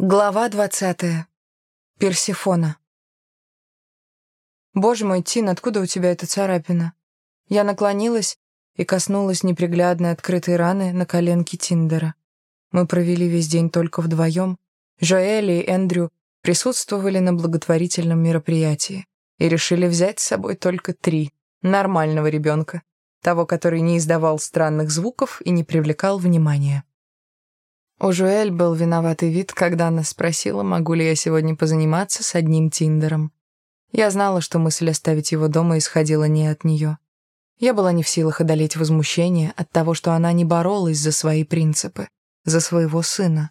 Глава двадцатая. Персифона. «Боже мой, Тин, откуда у тебя эта царапина?» Я наклонилась и коснулась неприглядной открытой раны на коленке Тиндера. Мы провели весь день только вдвоем. Жоэли и Эндрю присутствовали на благотворительном мероприятии и решили взять с собой только три нормального ребенка, того, который не издавал странных звуков и не привлекал внимания. У Жуэль был виноватый вид, когда она спросила, могу ли я сегодня позаниматься с одним Тиндером. Я знала, что мысль оставить его дома исходила не от нее. Я была не в силах одолеть возмущение от того, что она не боролась за свои принципы, за своего сына.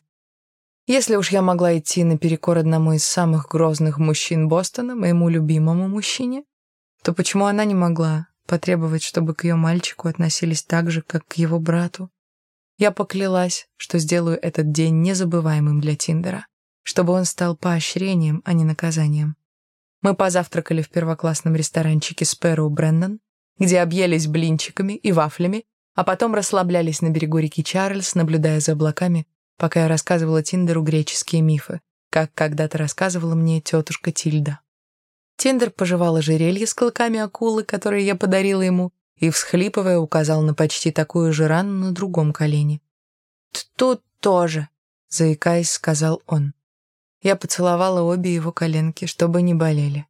Если уж я могла идти наперекор одному из самых грозных мужчин Бостона, моему любимому мужчине, то почему она не могла потребовать, чтобы к ее мальчику относились так же, как к его брату? Я поклялась, что сделаю этот день незабываемым для Тиндера, чтобы он стал поощрением, а не наказанием. Мы позавтракали в первоклассном ресторанчике Спэроу Брэндон, где объелись блинчиками и вафлями, а потом расслаблялись на берегу реки Чарльз, наблюдая за облаками, пока я рассказывала Тиндеру греческие мифы, как когда-то рассказывала мне тетушка Тильда. Тиндер пожевал ожерелье с клыками акулы, которые я подарила ему, и, всхлипывая, указал на почти такую же рану на другом колене. «Тут тоже», — заикаясь, сказал он. Я поцеловала обе его коленки, чтобы не болели.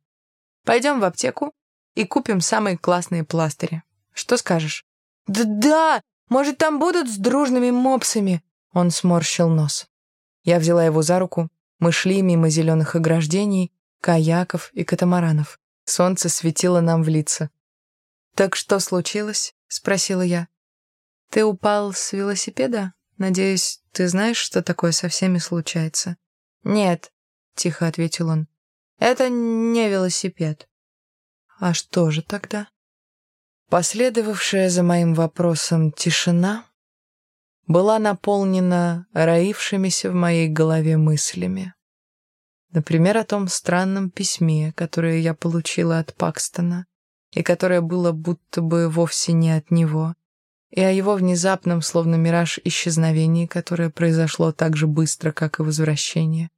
«Пойдем в аптеку и купим самые классные пластыри. Что скажешь?» «Да-да! Может, там будут с дружными мопсами?» Он сморщил нос. Я взяла его за руку. Мы шли мимо зеленых ограждений, каяков и катамаранов. Солнце светило нам в лица. «Так что случилось?» — спросила я. «Ты упал с велосипеда? Надеюсь, ты знаешь, что такое со всеми случается?» «Нет», — тихо ответил он. «Это не велосипед». «А что же тогда?» Последовавшая за моим вопросом тишина была наполнена роившимися в моей голове мыслями. Например, о том странном письме, которое я получила от Пакстона и которое было будто бы вовсе не от него, и о его внезапном, словно мираж, исчезновении, которое произошло так же быстро, как и возвращение,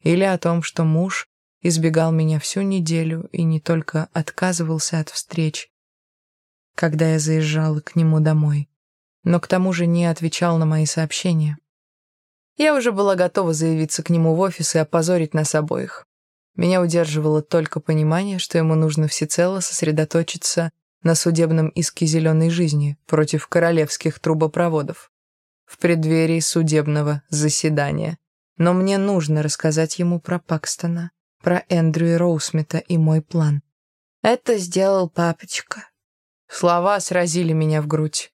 или о том, что муж избегал меня всю неделю и не только отказывался от встреч, когда я заезжала к нему домой, но к тому же не отвечал на мои сообщения. Я уже была готова заявиться к нему в офис и опозорить нас обоих. Меня удерживало только понимание, что ему нужно всецело сосредоточиться на судебном иске зеленой жизни против королевских трубопроводов в преддверии судебного заседания. Но мне нужно рассказать ему про Пакстона, про Эндрю и Роусмита и мой план. Это сделал папочка. Слова сразили меня в грудь.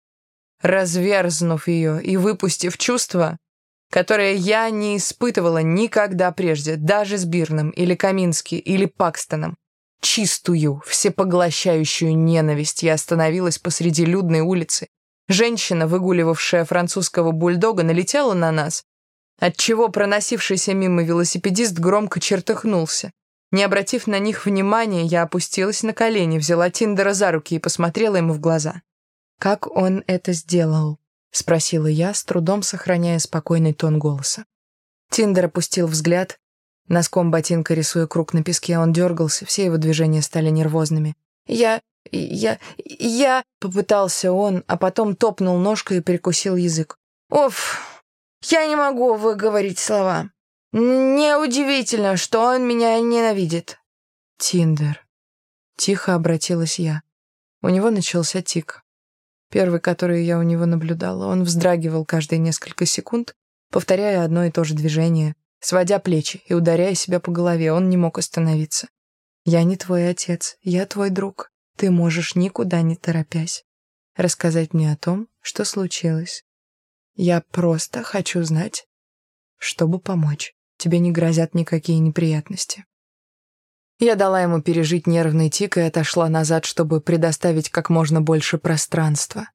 Разверзнув ее и выпустив чувства, которое я не испытывала никогда прежде, даже с Бирном или Камински или Пакстоном. Чистую, всепоглощающую ненависть я остановилась посреди людной улицы. Женщина, выгуливавшая французского бульдога, налетела на нас, отчего проносившийся мимо велосипедист громко чертыхнулся. Не обратив на них внимания, я опустилась на колени, взяла Тиндера за руки и посмотрела ему в глаза. Как он это сделал? — спросила я, с трудом сохраняя спокойный тон голоса. Тиндер опустил взгляд. Носком ботинка рисуя круг на песке, он дергался, все его движения стали нервозными. «Я... я... я...» — попытался он, а потом топнул ножкой и прикусил язык. «Оф, я не могу выговорить слова. Неудивительно, что он меня ненавидит». «Тиндер...» — тихо обратилась я. У него начался тик. Первый, который я у него наблюдала. Он вздрагивал каждые несколько секунд, повторяя одно и то же движение, сводя плечи и ударяя себя по голове. Он не мог остановиться. «Я не твой отец, я твой друг. Ты можешь никуда не торопясь рассказать мне о том, что случилось. Я просто хочу знать, чтобы помочь. Тебе не грозят никакие неприятности». Я дала ему пережить нервный тик и отошла назад, чтобы предоставить как можно больше пространства.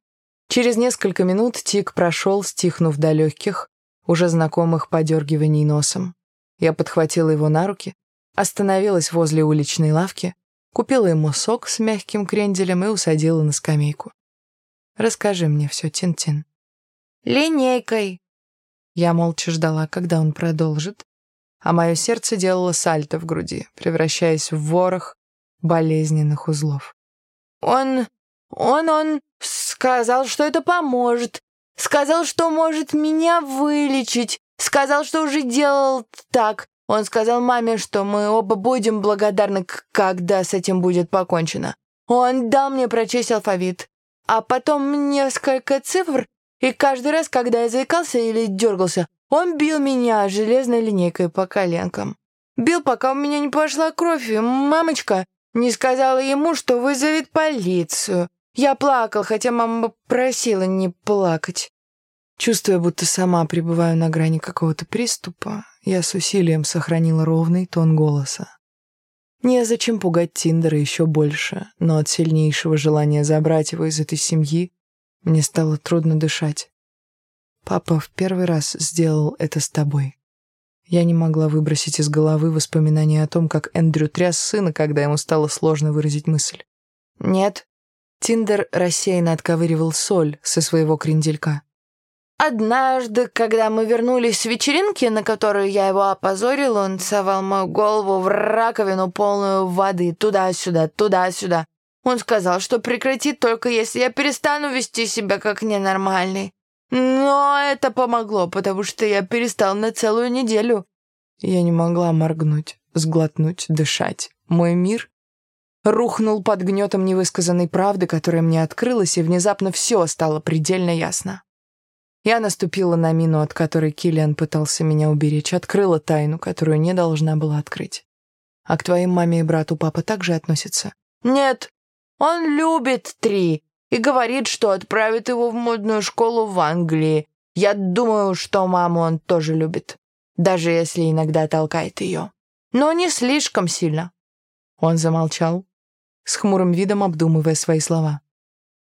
Через несколько минут тик прошел, стихнув до легких, уже знакомых подергиваний носом. Я подхватила его на руки, остановилась возле уличной лавки, купила ему сок с мягким кренделем и усадила на скамейку. «Расскажи мне все, Тин-Тин». «Линейкой». Я молча ждала, когда он продолжит, а мое сердце делало сальто в груди, превращаясь в ворох болезненных узлов. «Он... он... он сказал, что это поможет. Сказал, что может меня вылечить. Сказал, что уже делал так. Он сказал маме, что мы оба будем благодарны, когда с этим будет покончено. Он дал мне прочесть алфавит, а потом несколько цифр, и каждый раз, когда я заикался или дергался, он бил меня железной линейкой по коленкам. Бил, пока у меня не пошла кровь, и мамочка не сказала ему, что вызовет полицию. Я плакал, хотя мама просила не плакать. Чувствуя, будто сама пребываю на грани какого-то приступа, я с усилием сохранила ровный тон голоса. Незачем пугать Тиндера еще больше, но от сильнейшего желания забрать его из этой семьи мне стало трудно дышать. Папа в первый раз сделал это с тобой. Я не могла выбросить из головы воспоминания о том, как Эндрю тряс сына, когда ему стало сложно выразить мысль. «Нет». Тиндер рассеянно отковыривал соль со своего кренделька. Однажды, когда мы вернулись с вечеринки, на которую я его опозорил, он совал мою голову в раковину, полную воды, туда-сюда, туда-сюда. Он сказал, что прекратит только если я перестану вести себя как ненормальный. Но это помогло, потому что я перестал на целую неделю. Я не могла моргнуть, сглотнуть, дышать. Мой мир рухнул под гнетом невысказанной правды, которая мне открылась, и внезапно все стало предельно ясно. Я наступила на мину, от которой Киллиан пытался меня уберечь, открыла тайну, которую не должна была открыть. А к твоим маме и брату папа также относится? Нет, он любит Три и говорит, что отправит его в модную школу в Англии. Я думаю, что маму он тоже любит, даже если иногда толкает ее. Но не слишком сильно. Он замолчал, с хмурым видом обдумывая свои слова.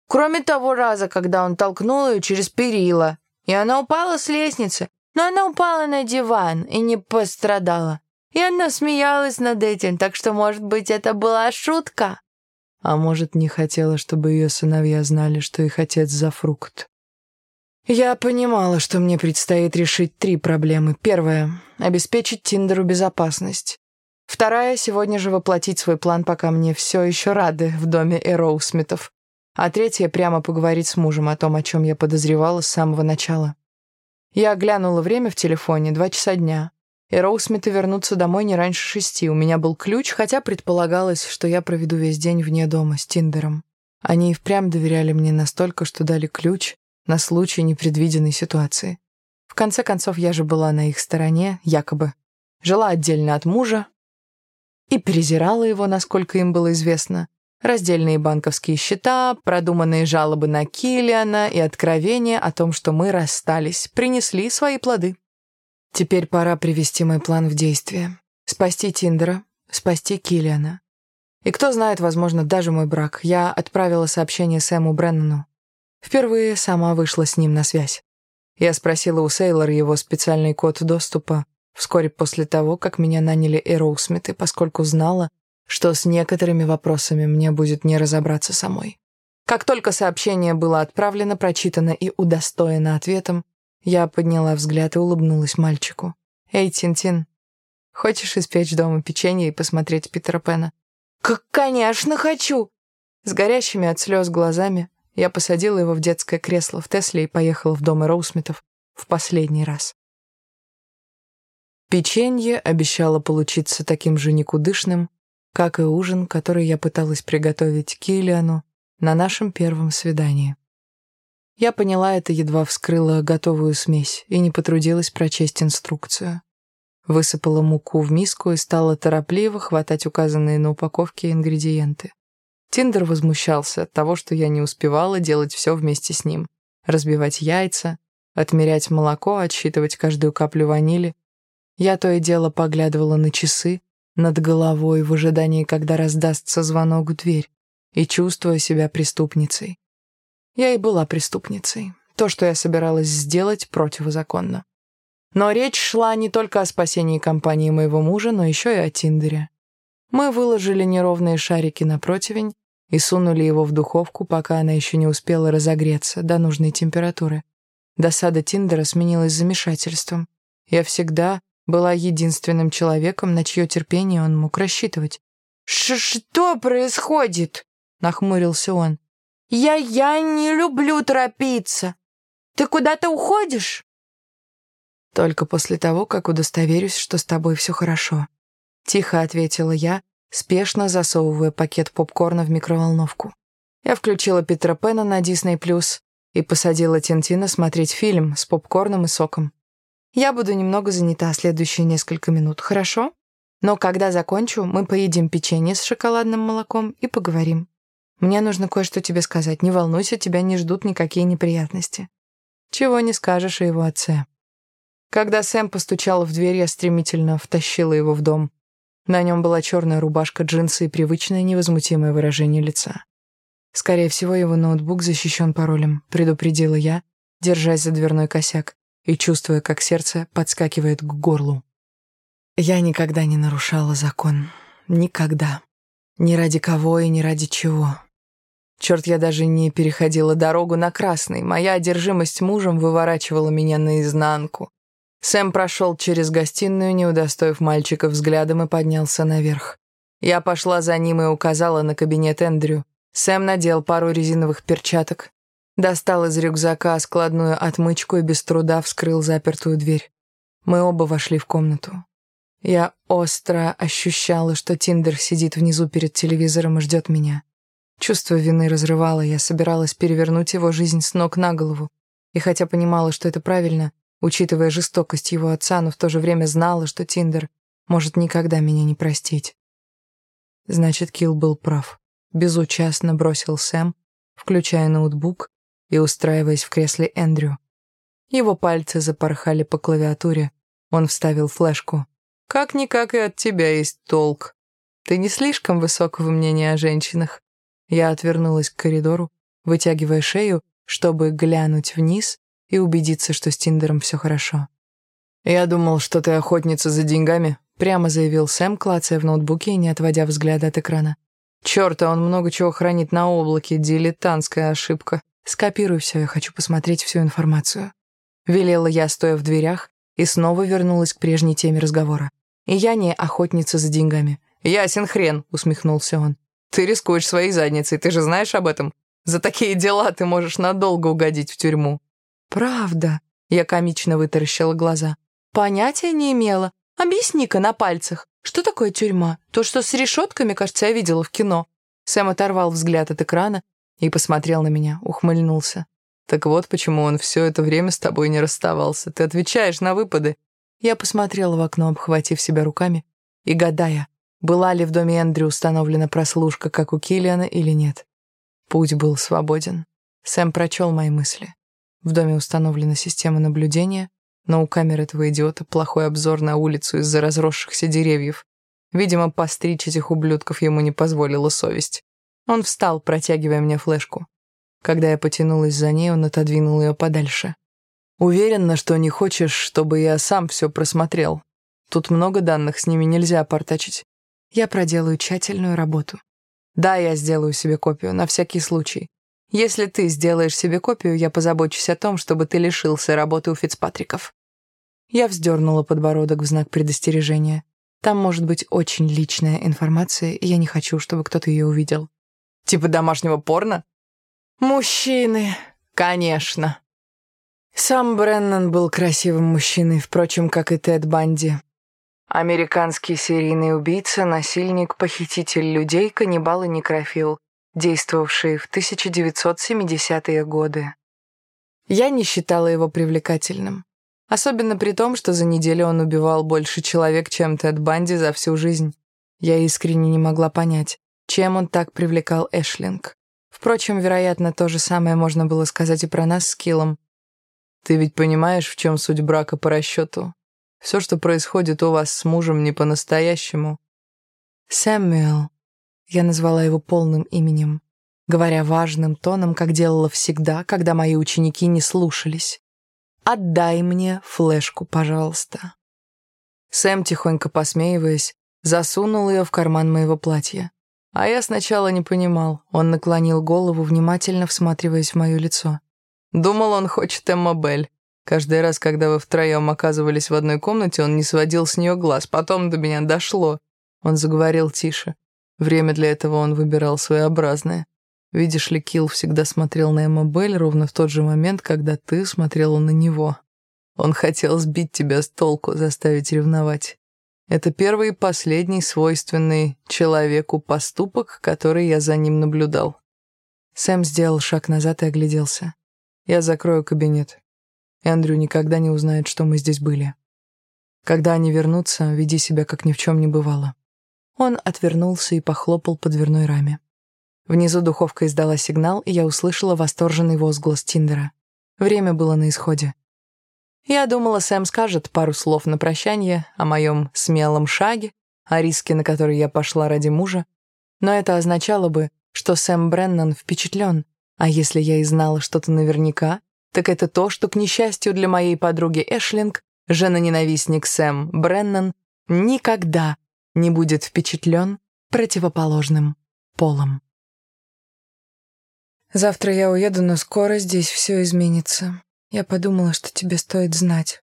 Кроме того раза, когда он толкнул ее через перила, и она упала с лестницы, но она упала на диван и не пострадала. И она смеялась над этим, так что, может быть, это была шутка. А может, не хотела, чтобы ее сыновья знали, что их отец за фрукт. Я понимала, что мне предстоит решить три проблемы. Первая — обеспечить Тиндеру безопасность. Вторая — сегодня же воплотить свой план, пока мне все еще рады в доме Эроусмитов а третья — прямо поговорить с мужем о том, о чем я подозревала с самого начала. Я глянула время в телефоне, два часа дня. И Роусмиты вернутся домой не раньше шести. У меня был ключ, хотя предполагалось, что я проведу весь день вне дома с Тиндером. Они и впрямь доверяли мне настолько, что дали ключ на случай непредвиденной ситуации. В конце концов, я же была на их стороне, якобы. Жила отдельно от мужа и презирала его, насколько им было известно, Раздельные банковские счета, продуманные жалобы на Киллиана и откровения о том, что мы расстались, принесли свои плоды. Теперь пора привести мой план в действие. Спасти Тиндера, спасти Киллиана. И кто знает, возможно, даже мой брак. Я отправила сообщение Сэму Бреннану. Впервые сама вышла с ним на связь. Я спросила у Сейлора его специальный код доступа вскоре после того, как меня наняли Эроусмиты, поскольку знала, что с некоторыми вопросами мне будет не разобраться самой. Как только сообщение было отправлено, прочитано и удостоено ответом, я подняла взгляд и улыбнулась мальчику. «Эй, Тин-Тин, хочешь испечь дома печенье и посмотреть Питера Пэна?» «Как, конечно, хочу!» С горящими от слез глазами я посадила его в детское кресло в Тесле и поехала в дом Роусмитов в последний раз. Печенье обещало получиться таким же никудышным, как и ужин, который я пыталась приготовить Киллиану на нашем первом свидании. Я поняла это, едва вскрыла готовую смесь и не потрудилась прочесть инструкцию. Высыпала муку в миску и стала торопливо хватать указанные на упаковке ингредиенты. Тиндер возмущался от того, что я не успевала делать все вместе с ним. Разбивать яйца, отмерять молоко, отсчитывать каждую каплю ванили. Я то и дело поглядывала на часы, над головой в ожидании, когда раздастся звонок в дверь, и чувствуя себя преступницей. Я и была преступницей. То, что я собиралась сделать, противозаконно. Но речь шла не только о спасении компании моего мужа, но еще и о Тиндере. Мы выложили неровные шарики на противень и сунули его в духовку, пока она еще не успела разогреться до нужной температуры. Досада Тиндера сменилась замешательством. Я всегда была единственным человеком, на чье терпение он мог рассчитывать. «Что происходит?» — нахмурился он. «Я... я не люблю торопиться. Ты куда-то уходишь?» «Только после того, как удостоверюсь, что с тобой все хорошо», — тихо ответила я, спешно засовывая пакет попкорна в микроволновку. Я включила Питера Пэна на Disney+, и посадила Тинтина смотреть фильм с попкорном и соком. Я буду немного занята следующие несколько минут, хорошо? Но когда закончу, мы поедим печенье с шоколадным молоком и поговорим. Мне нужно кое-что тебе сказать. Не волнуйся, тебя не ждут никакие неприятности. Чего не скажешь о его отце. Когда Сэм постучал в дверь, я стремительно втащила его в дом. На нем была черная рубашка, джинсы и привычное невозмутимое выражение лица. Скорее всего, его ноутбук защищен паролем, предупредила я, держась за дверной косяк и чувствуя, как сердце подскакивает к горлу. Я никогда не нарушала закон. Никогда. Ни ради кого и ни ради чего. Черт, я даже не переходила дорогу на красный. Моя одержимость мужем выворачивала меня наизнанку. Сэм прошел через гостиную, не удостоив мальчика взглядом, и поднялся наверх. Я пошла за ним и указала на кабинет Эндрю. Сэм надел пару резиновых перчаток, достал из рюкзака складную отмычку и без труда вскрыл запертую дверь. Мы оба вошли в комнату. Я остро ощущала, что Тиндер сидит внизу перед телевизором и ждет меня. Чувство вины разрывало, я собиралась перевернуть его жизнь с ног на голову. И хотя понимала, что это правильно, учитывая жестокость его отца, но в то же время знала, что Тиндер может никогда меня не простить. Значит, Килл был прав. Безучастно бросил Сэм, включая ноутбук и устраиваясь в кресле Эндрю. Его пальцы запорхали по клавиатуре. Он вставил флешку. «Как-никак и от тебя есть толк. Ты не слишком высокого мнения о женщинах?» Я отвернулась к коридору, вытягивая шею, чтобы глянуть вниз и убедиться, что с Тиндером все хорошо. «Я думал, что ты охотница за деньгами», — прямо заявил Сэм, клацая в ноутбуке и не отводя взгляда от экрана. Черт, а он много чего хранит на облаке, дилетантская ошибка. Скопируй все, я хочу посмотреть всю информацию. Велела я, стоя в дверях, и снова вернулась к прежней теме разговора. Я не охотница за деньгами. «Ясен хрен», — усмехнулся он. «Ты рискуешь своей задницей, ты же знаешь об этом? За такие дела ты можешь надолго угодить в тюрьму». «Правда?» — я комично вытаращила глаза. «Понятия не имела. Объясни-ка на пальцах». Что такое тюрьма? То, что с решетками, кажется, я видела в кино. Сэм оторвал взгляд от экрана и посмотрел на меня, ухмыльнулся. Так вот, почему он все это время с тобой не расставался. Ты отвечаешь на выпады. Я посмотрела в окно, обхватив себя руками, и гадая, была ли в доме Эндрю установлена прослушка, как у Киллиана, или нет. Путь был свободен. Сэм прочел мои мысли. В доме установлена система наблюдения, но у камер этого идиота плохой обзор на улицу из-за разросшихся деревьев. Видимо, постричь этих ублюдков ему не позволила совесть. Он встал, протягивая мне флешку. Когда я потянулась за ней, он отодвинул ее подальше. «Уверена, что не хочешь, чтобы я сам все просмотрел. Тут много данных, с ними нельзя портачить. Я проделаю тщательную работу. Да, я сделаю себе копию, на всякий случай. Если ты сделаешь себе копию, я позабочусь о том, чтобы ты лишился работы у Фицпатриков. Я вздернула подбородок в знак предостережения. Там может быть очень личная информация, и я не хочу, чтобы кто-то ее увидел. Типа домашнего порно? Мужчины, конечно. Сам Бреннан был красивым мужчиной, впрочем, как и Тед Банди. Американский серийный убийца, насильник, похититель людей, каннибал и некрофил, действовавший в 1970-е годы. Я не считала его привлекательным. Особенно при том, что за неделю он убивал больше человек, чем Тед Банди за всю жизнь. Я искренне не могла понять, чем он так привлекал Эшлинг. Впрочем, вероятно, то же самое можно было сказать и про нас с Киллом. Ты ведь понимаешь, в чем суть брака по расчету? Все, что происходит у вас с мужем, не по-настоящему. Сэмюэл. Я назвала его полным именем, говоря важным тоном, как делала всегда, когда мои ученики не слушались. «Отдай мне флешку, пожалуйста». Сэм, тихонько посмеиваясь, засунул ее в карман моего платья. А я сначала не понимал. Он наклонил голову, внимательно всматриваясь в мое лицо. Думал, он хочет Эмма Белль. Каждый раз, когда вы втроем оказывались в одной комнате, он не сводил с нее глаз. Потом до меня дошло. Он заговорил тише. Время для этого он выбирал своеобразное. Видишь ли, Килл всегда смотрел на Эммабель ровно в тот же момент, когда ты смотрела на него. Он хотел сбить тебя с толку, заставить ревновать. Это первый и последний свойственный человеку поступок, который я за ним наблюдал. Сэм сделал шаг назад и огляделся. Я закрою кабинет. Эндрю никогда не узнает, что мы здесь были. Когда они вернутся, веди себя, как ни в чем не бывало. Он отвернулся и похлопал по дверной раме. Внизу духовка издала сигнал, и я услышала восторженный возглас Тиндера. Время было на исходе. Я думала, Сэм скажет пару слов на прощание о моем смелом шаге, о риске, на который я пошла ради мужа, но это означало бы, что Сэм Бреннан впечатлен, а если я и знала что-то наверняка, так это то, что, к несчастью для моей подруги Эшлинг, жена-ненавистник Сэм Бреннан никогда не будет впечатлен противоположным полом. Завтра я уеду, но скоро здесь все изменится. Я подумала, что тебе стоит знать.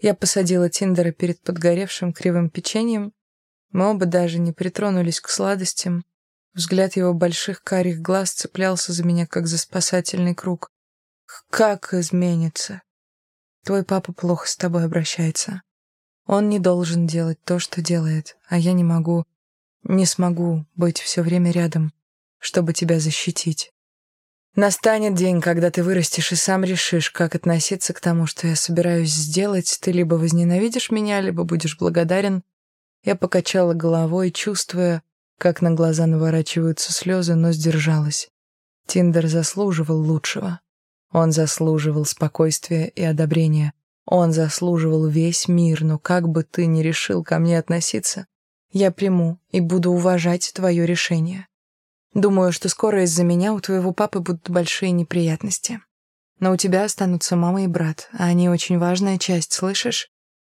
Я посадила Тиндера перед подгоревшим кривым печеньем. Мы оба даже не притронулись к сладостям. Взгляд его больших карих глаз цеплялся за меня, как за спасательный круг. «Как изменится? Твой папа плохо с тобой обращается. Он не должен делать то, что делает, а я не могу, не смогу быть все время рядом, чтобы тебя защитить. Настанет день, когда ты вырастешь и сам решишь, как относиться к тому, что я собираюсь сделать. Ты либо возненавидишь меня, либо будешь благодарен. Я покачала головой, чувствуя, как на глаза наворачиваются слезы, но сдержалась. Тиндер заслуживал лучшего. Он заслуживал спокойствия и одобрения. Он заслуживал весь мир, но как бы ты ни решил ко мне относиться, я приму и буду уважать твое решение. Думаю, что скоро из-за меня у твоего папы будут большие неприятности. Но у тебя останутся мама и брат, а они очень важная часть, слышишь?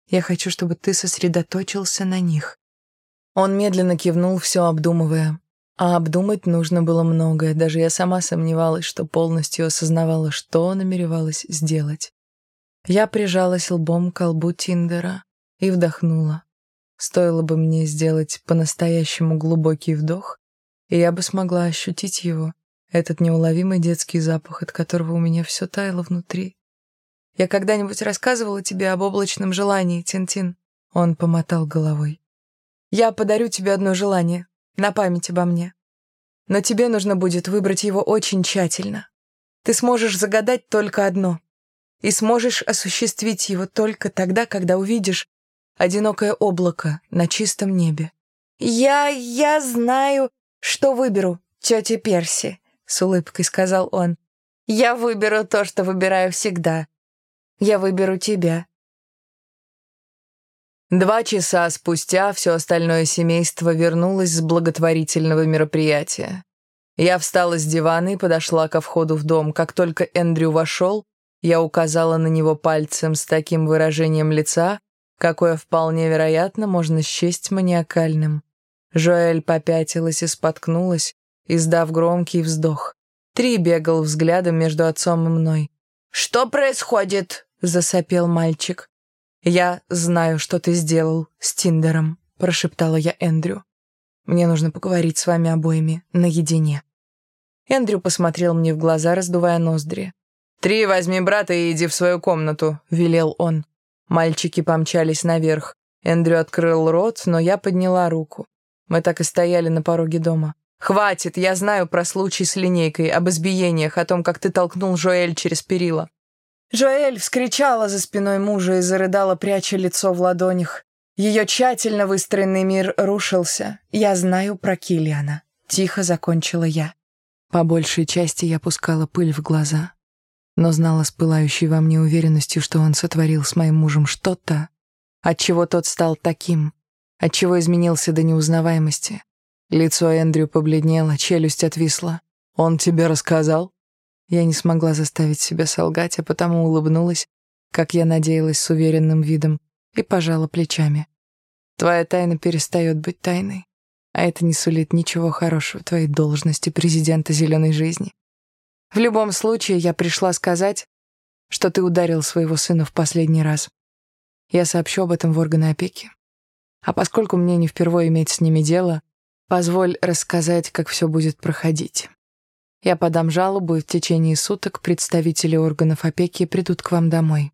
Я хочу, чтобы ты сосредоточился на них». Он медленно кивнул, все обдумывая. А обдумать нужно было многое, даже я сама сомневалась, что полностью осознавала, что намеревалась сделать. Я прижалась лбом к лбу Тиндера и вдохнула. Стоило бы мне сделать по-настоящему глубокий вдох, и я бы смогла ощутить его, этот неуловимый детский запах, от которого у меня все таяло внутри. «Я когда-нибудь рассказывала тебе об облачном желании, Тинтин?» Он помотал головой. «Я подарю тебе одно желание, на память обо мне. Но тебе нужно будет выбрать его очень тщательно. Ты сможешь загадать только одно — и сможешь осуществить его только тогда, когда увидишь одинокое облако на чистом небе. «Я... я знаю, что выберу, тетя Перси», — с улыбкой сказал он. «Я выберу то, что выбираю всегда. Я выберу тебя». Два часа спустя все остальное семейство вернулось с благотворительного мероприятия. Я встала с дивана и подошла ко входу в дом. Как только Эндрю вошел, я указала на него пальцем с таким выражением лица, какое вполне вероятно можно счесть маниакальным. Жоэль попятилась и споткнулась, издав громкий вздох. Три бегал взглядом между отцом и мной. «Что происходит?» — засопел мальчик. «Я знаю, что ты сделал с Тиндером», — прошептала я Эндрю. «Мне нужно поговорить с вами обоими наедине». Эндрю посмотрел мне в глаза, раздувая ноздри. «Три возьми брата и иди в свою комнату», — велел он. Мальчики помчались наверх. Эндрю открыл рот, но я подняла руку. Мы так и стояли на пороге дома. «Хватит, я знаю про случай с линейкой, об избиениях, о том, как ты толкнул Жоэль через перила». Жоэль вскричала за спиной мужа и зарыдала, пряча лицо в ладонях. Ее тщательно выстроенный мир рушился. «Я знаю про Киллиана», — тихо закончила я. По большей части я пускала пыль в глаза но знала с пылающей во мне уверенностью, что он сотворил с моим мужем что-то, отчего тот стал таким, отчего изменился до неузнаваемости. Лицо Эндрю побледнело, челюсть отвисла. «Он тебе рассказал?» Я не смогла заставить себя солгать, а потому улыбнулась, как я надеялась с уверенным видом, и пожала плечами. «Твоя тайна перестает быть тайной, а это не сулит ничего хорошего твоей должности президента зеленой жизни. В любом случае, я пришла сказать, что ты ударил своего сына в последний раз. Я сообщу об этом в органы опеки. А поскольку мне не впервые иметь с ними дело, позволь рассказать, как все будет проходить. Я подам жалобу, и в течение суток представители органов опеки придут к вам домой,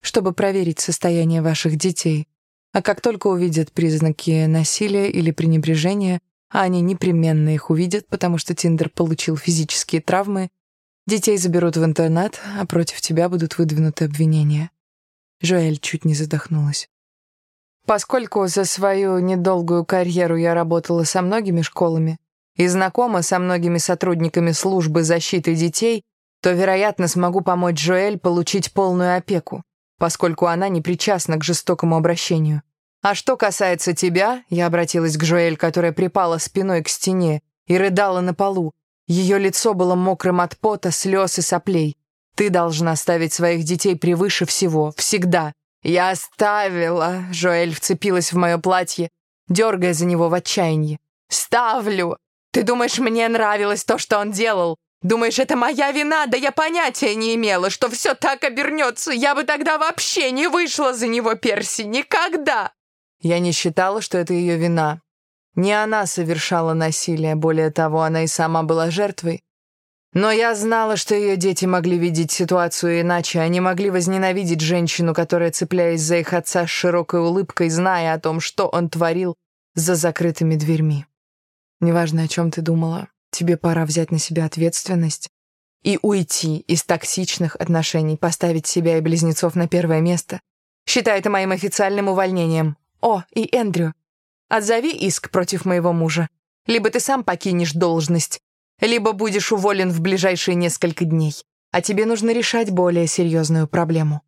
чтобы проверить состояние ваших детей. А как только увидят признаки насилия или пренебрежения, а они непременно их увидят, потому что Тиндер получил физические травмы, детей заберут в интернат, а против тебя будут выдвинуты обвинения. Жоэль чуть не задохнулась. Поскольку за свою недолгую карьеру я работала со многими школами, и знакома со многими сотрудниками службы защиты детей, то, вероятно, смогу помочь Жоэль получить полную опеку, поскольку она не причастна к жестокому обращению. А что касается тебя, я обратилась к Жоэль, которая припала спиной к стене и рыдала на полу. Ее лицо было мокрым от пота, слез и соплей. Ты должна ставить своих детей превыше всего, всегда. Я оставила. Жоэль вцепилась в мое платье, дергая за него в отчаянии. Ставлю. Ты думаешь, мне нравилось то, что он делал? Думаешь, это моя вина? Да я понятия не имела, что все так обернется. Я бы тогда вообще не вышла за него, Перси. Никогда!» Я не считала, что это ее вина. Не она совершала насилие, более того, она и сама была жертвой. Но я знала, что ее дети могли видеть ситуацию иначе. Они могли возненавидеть женщину, которая, цепляясь за их отца с широкой улыбкой, зная о том, что он творил за закрытыми дверьми. Неважно, о чем ты думала, тебе пора взять на себя ответственность и уйти из токсичных отношений, поставить себя и близнецов на первое место. Считай это моим официальным увольнением. О, и Эндрю, отзови иск против моего мужа. Либо ты сам покинешь должность, либо будешь уволен в ближайшие несколько дней. А тебе нужно решать более серьезную проблему.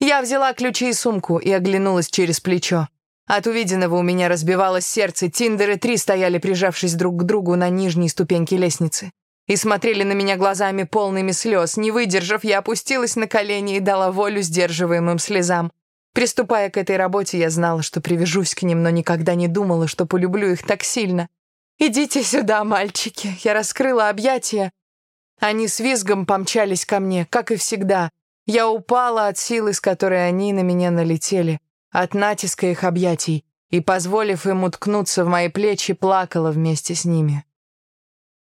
Я взяла ключи и сумку и оглянулась через плечо. От увиденного у меня разбивалось сердце, Тиндеры три стояли, прижавшись друг к другу на нижней ступеньке лестницы. И смотрели на меня глазами полными слез. Не выдержав, я опустилась на колени и дала волю сдерживаемым слезам. Приступая к этой работе, я знала, что привяжусь к ним, но никогда не думала, что полюблю их так сильно. «Идите сюда, мальчики!» Я раскрыла объятия. Они с визгом помчались ко мне, как и всегда. Я упала от силы, с которой они на меня налетели от натиска их объятий и, позволив им уткнуться в мои плечи, плакала вместе с ними.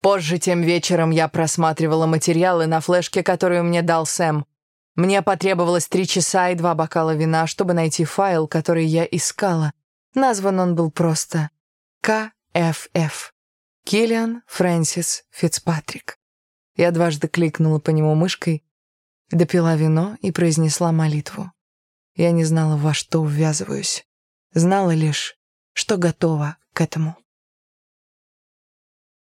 Позже тем вечером я просматривала материалы на флешке, которую мне дал Сэм. Мне потребовалось три часа и два бокала вина, чтобы найти файл, который я искала. Назван он был просто КФФ. Киллиан Фрэнсис Фицпатрик. Я дважды кликнула по нему мышкой, допила вино и произнесла молитву. Я не знала, во что ввязываюсь. Знала лишь, что готова к этому.